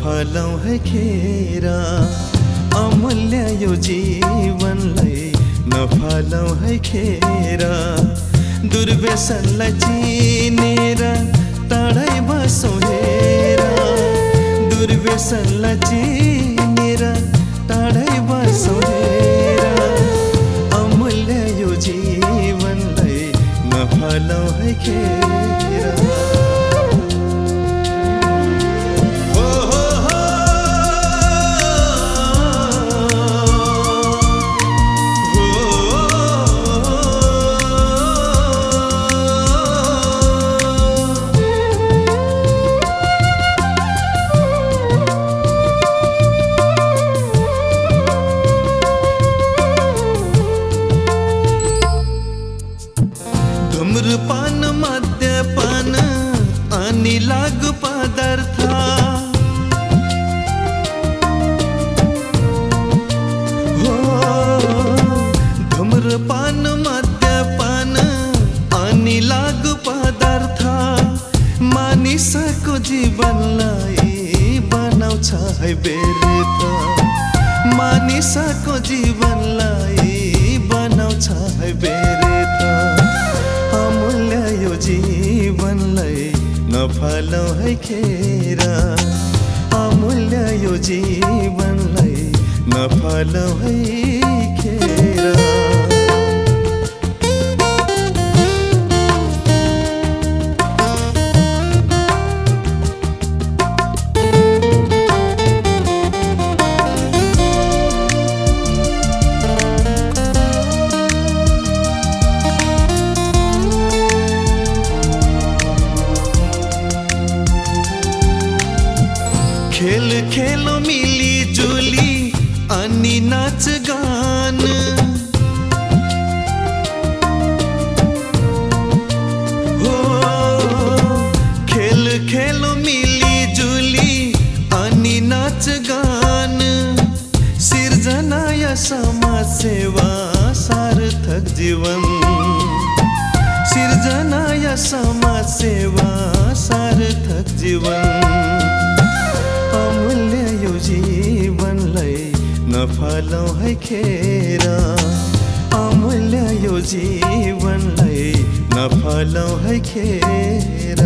खेर अमूल्य यो जीवनलाई नफालौ है खेर। दुर्व्यसनलाई चिनेर टाढै बसौँ हेर। दुर्व्यसनलाई चिनेर टाढै बसौँ हेर। अमूल्य यो जीवनलाई नफालौ है खेर। धूम्रपान मद्यपान आणि लागू पदार्थ। हो मद्यपान अनि लागू पदार्थ। मानिसको जीवनलाई बनाउँछ है व्यर्थ मानिसको जीवनलाई बनाउँछ है व्यर्थ नफालौ है खेर। अमूल्य यो जीवनलाई नफालौ है। खेल मिली जुली अनि नाच नफालौ है खेर अमूल्य यो जीवनलाई नफालौ है खेर।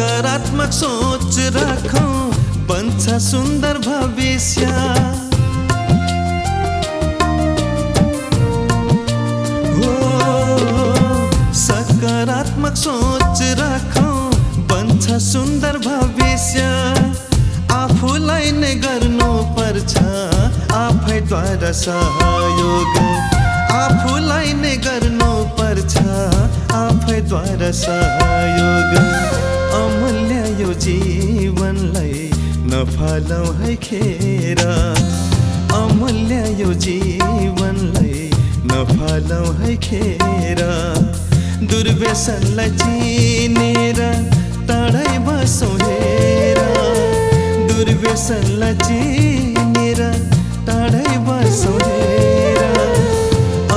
सकारात्मक सोच राखौँ बन्छ सुन्दर भविष्य। सकारात्मक सोच राखौँ बन्छ सुन्दर भविष्य। आफूलाई नै गर्नुपर्छ आफैद्वारा सहयोग। आफूलाई नै गर्नुपर्छ आफैद्वारा सहयोग। अमूल्य यो जीवनलाई नफालौ है खेर। अमूल्य यो जीवनलाई नफालौ है खेर। दुर्व्यसनलाई चिनेर टाढै बसौँ हेर। दुर्व्यसनलाई चिनेर टाढै बसौँ हेर।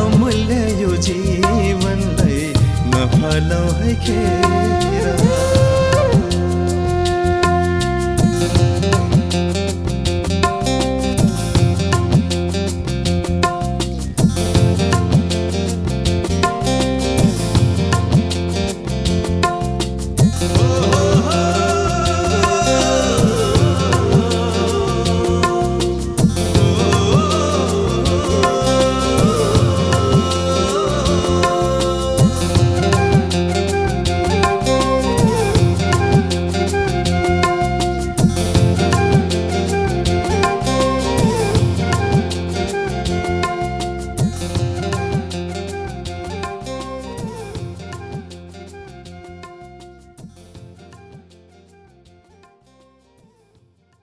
अमूल्य यो जीवनलाई नफालौ है खेर।